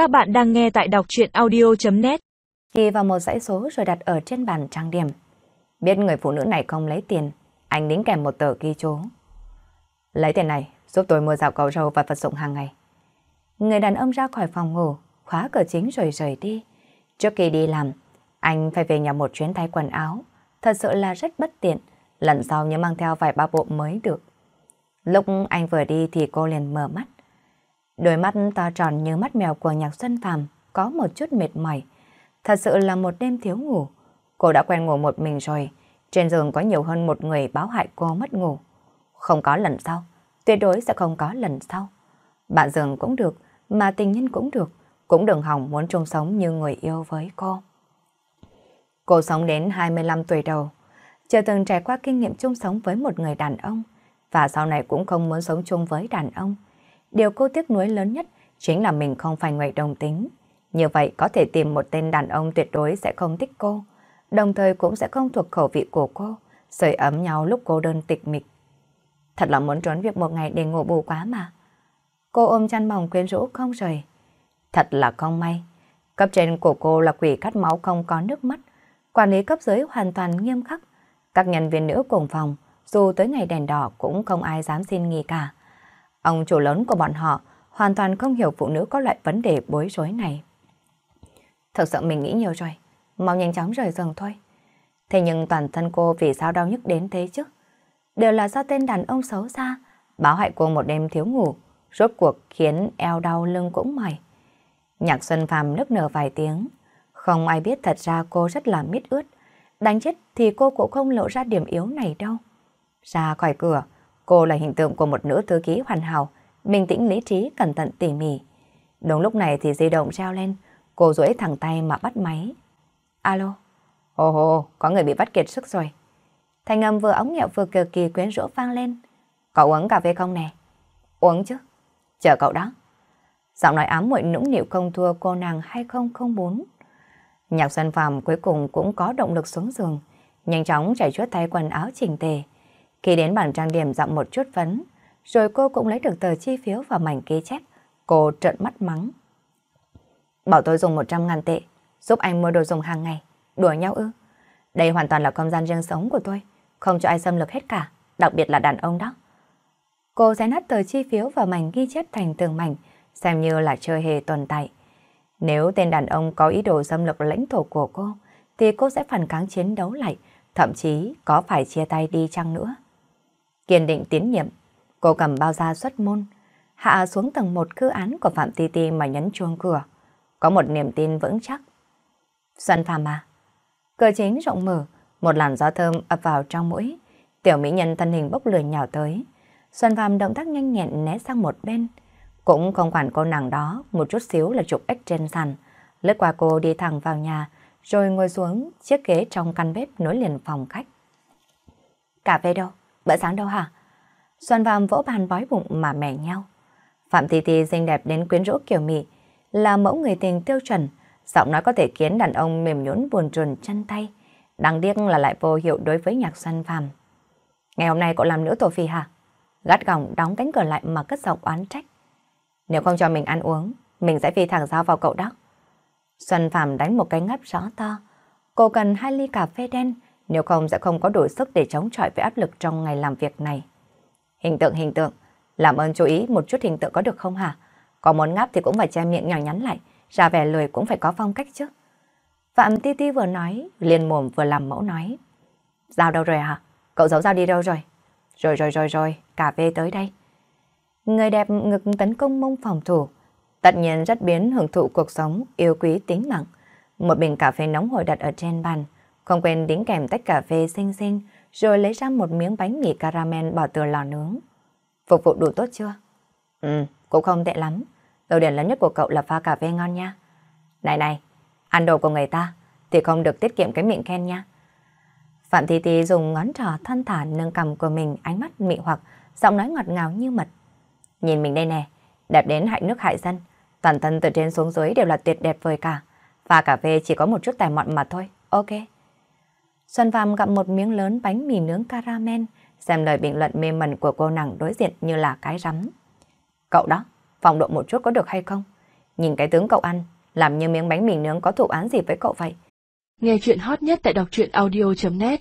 Các bạn đang nghe tại đọc chuyện audio.net Ghi vào một dãy số rồi đặt ở trên bàn trang điểm. Biết người phụ nữ này không lấy tiền, anh đính kèm một tờ ghi chú. Lấy tiền này, giúp tôi mua dạo cầu râu và vật dụng hàng ngày. Người đàn ông ra khỏi phòng ngủ, khóa cửa chính rồi rời đi. Trước khi đi làm, anh phải về nhà một chuyến thay quần áo. Thật sự là rất bất tiện, lần sau nhớ mang theo vài ba bộ mới được. Lúc anh vừa đi thì cô liền mở mắt. Đôi mắt to tròn như mắt mèo của nhạc Xuân Phạm có một chút mệt mỏi. Thật sự là một đêm thiếu ngủ. Cô đã quen ngủ một mình rồi. Trên giường có nhiều hơn một người báo hại cô mất ngủ. Không có lần sau. Tuyệt đối sẽ không có lần sau. Bạn giường cũng được, mà tình nhân cũng được. Cũng đừng hỏng muốn chung sống như người yêu với cô. Cô sống đến 25 tuổi đầu. Chưa từng trải qua kinh nghiệm chung sống với một người đàn ông. Và sau này cũng không muốn sống chung với đàn ông. Điều cô tiếc nuối lớn nhất chính là mình không phải người đồng tính. Như vậy có thể tìm một tên đàn ông tuyệt đối sẽ không thích cô, đồng thời cũng sẽ không thuộc khẩu vị của cô, sưởi ấm nhau lúc cô đơn tịch mịch. Thật là muốn trốn việc một ngày để ngủ bù quá mà. Cô ôm chăn mỏng quyến rũ không rời. Thật là không may. Cấp trên của cô là quỷ cắt máu không có nước mắt. Quản lý cấp dưới hoàn toàn nghiêm khắc. Các nhân viên nữ cùng phòng, dù tới ngày đèn đỏ cũng không ai dám xin nghỉ cả. Ông chủ lớn của bọn họ hoàn toàn không hiểu phụ nữ có loại vấn đề bối rối này. Thật sự mình nghĩ nhiều rồi, mau nhanh chóng rời giường thôi. Thế nhưng toàn thân cô vì sao đau nhức đến thế chứ? Đều là do tên đàn ông xấu xa, báo hại cô một đêm thiếu ngủ, rốt cuộc khiến eo đau lưng cũng mỏi. Nhạc Xuân Phạm nức nở vài tiếng, không ai biết thật ra cô rất là mít ướt. Đánh chết thì cô cũng không lộ ra điểm yếu này đâu. Ra khỏi cửa, Cô là hình tượng của một nữ thư ký hoàn hảo, bình tĩnh lý trí, cẩn thận tỉ mỉ. Đúng lúc này thì di động treo lên, cô duỗi thẳng tay mà bắt máy. Alo? Ồ hồ, có người bị bắt kiệt sức rồi. Thanh âm vừa ống nhẹo vừa cực kỳ quyến rũ vang lên. Cậu uống cà phê không nè? Uống chứ. Chờ cậu đó. Giọng nói ám muội nũng nịu không thua cô nàng 2004. Nhạc Xuân Phạm cuối cùng cũng có động lực xuống giường, nhanh chóng chảy chuốt tay quần áo chỉnh tề. Khi đến bàn trang điểm dặm một chút vấn, rồi cô cũng lấy được tờ chi phiếu và mảnh ký chép. Cô trợn mắt mắng. Bảo tôi dùng 100 ngàn tệ, giúp anh mua đồ dùng hàng ngày. Đùa nhau ư? Đây hoàn toàn là không gian riêng sống của tôi, không cho ai xâm lược hết cả, đặc biệt là đàn ông đó. Cô sẽ nát tờ chi phiếu và mảnh ghi chép thành từng mảnh, xem như là chơi hề tồn tại. Nếu tên đàn ông có ý đồ xâm lược lãnh thổ của cô, thì cô sẽ phản kháng chiến đấu lại, thậm chí có phải chia tay đi chăng nữa. Kiên định tiến nhiệm, cô cầm bao da xuất môn, hạ xuống tầng một cư án của Phạm Ti Ti mà nhấn chuông cửa. Có một niềm tin vững chắc. Xuân Phạm à? Cửa chính rộng mở, một làn gió thơm ập vào trong mũi. Tiểu mỹ nhân thân hình bốc lửa nhào tới. Xuân Phạm động tác nhanh nhẹn né sang một bên. Cũng không quản cô nàng đó, một chút xíu là chụp ếch trên sàn. Lướt qua cô đi thẳng vào nhà, rồi ngồi xuống chiếc ghế trong căn bếp nối liền phòng khách. Cà phê đâu? Bữa sáng đâu hả? Xuân Phạm vỗ bàn bói bụng mà mẻ nhau. Phạm Thi Thi xinh đẹp đến quyến rũ kiểu mị, là mẫu người tình tiêu chuẩn, giọng nói có thể khiến đàn ông mềm nhũn buồn trồn chân tay. Đáng tiếc là lại vô hiệu đối với nhạc Xuân Phạm. Ngày hôm nay cậu làm nữ tổ phi hả? Gắt gỏng đóng cánh cửa lại mà cất giọng oán trách. Nếu không cho mình ăn uống, mình sẽ phi thẳng dao vào cậu đó. Xuân Phạm đánh một cái ngáp rõ to. Cô cần hai ly cà phê đen, nếu không sẽ không có đủ sức để chống chọi với áp lực trong ngày làm việc này. Hình tượng hình tượng, làm ơn chú ý một chút hình tượng có được không hả? Có muốn ngáp thì cũng phải che miệng nhỏ nhắn lại, ra vẻ lười cũng phải có phong cách chứ. Phạm Ti Ti vừa nói, liền mồm vừa làm mẫu nói. Giao đâu rồi hả? Cậu giấu giao đi đâu rồi? Rồi rồi rồi rồi, cà phê tới đây. Người đẹp ngực tấn công mông phòng thủ, tất nhiên rất biến hưởng thụ cuộc sống, yêu quý tính mạng. Một bình cà phê nóng hổi đặt ở trên bàn, không quên đính kèm tách cà phê xinh xinh, rồi lấy ra một miếng bánh mì caramel bỏ từ lò nướng. Phục vụ đủ tốt chưa? Ừ, cũng không tệ lắm. Đầu điểm lớn nhất của cậu là pha cà phê ngon nha. Này này, ăn đồ của người ta thì không được tiết kiệm cái miệng khen nha. Phạm Thị thị dùng ngón trò thân thả nâng cầm của mình ánh mắt mị hoặc, giọng nói ngọt ngào như mật. Nhìn mình đây nè, đẹp đến hại nước hại dân. Toàn thân từ trên xuống dưới đều là tuyệt đẹp vời cả. Pha cà phê chỉ có một chút tài mọn mà thôi. Ok. Xuân Phạm gặm một miếng lớn bánh mì nướng caramel, xem lời bình luận mê mẩn của cô nàng đối diện như là cái rắm. Cậu đó, phòng độ một chút có được hay không? Nhìn cái tướng cậu ăn, làm như miếng bánh mì nướng có thủ án gì với cậu vậy? Nghe chuyện hot nhất tại đọc truyện audio.net